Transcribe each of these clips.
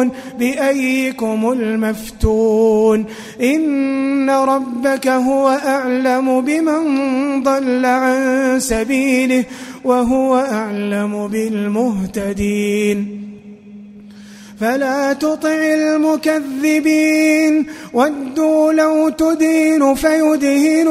يفترون بأيكم المفتون إن ربك هو أعلم بمن ضل عن سبيله وهو أعلم بالمهتدين فلا تطع المكذبين ودوا لو تدين فيدهنون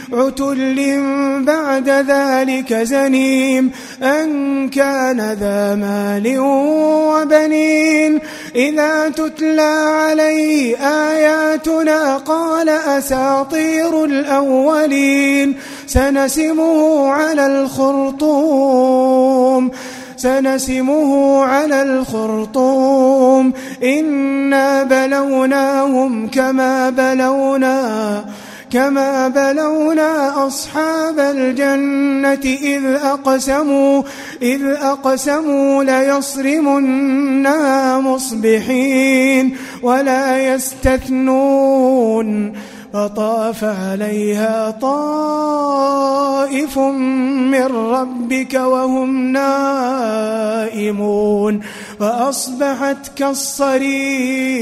عتل بعد ذلك زنيم أن كان ذا مال وبنين. إذا تتلى عليه آياتنا قال أساطير الأولين. سنسمه على الخرطوم. سنسمه على الخرطوم. إنا بلوناهم كما بلونا كما بلونا أصحاب الجنة إذ أقسموا إذ أقسموا ليصرمنا مصبحين ولا يستثنون فطاف عليها طائف من ربك وهم نائمون فأصبحت كالصريم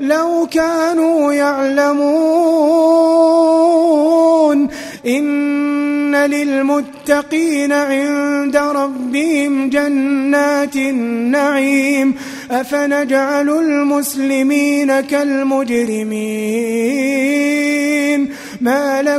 لو كانوا يعلمون إن للمتقين عند ربهم جنات النعيم أفنجعل المسلمين كالمجرمين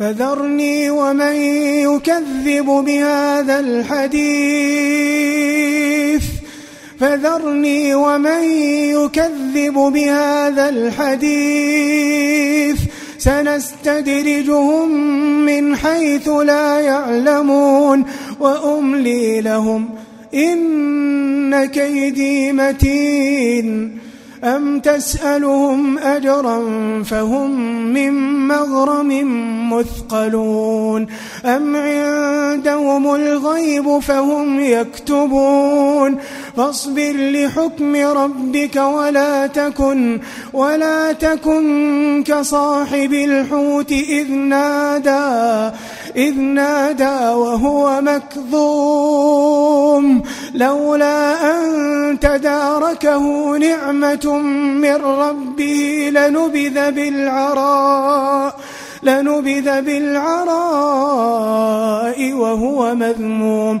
فذرني ومن يكذب بهذا الحديث. فذرني ومن يكذب بهذا الحديث. سنستدرجهم من حيث لا يعلمون. وأملي لهم إن كيدي متين. أم تسألهم أجرا فهم من مغرم مثقلون أم عندهم الغيب فهم يكتبون فاصبر لحكم ربك ولا تكن ولا تكن كصاحب الحوت إذ نادى إذ نادى وهو مكظوم لولا أن تداركه نعمة من ربه لنبذ بالعراء لنبذ بالعراء وهو مذموم.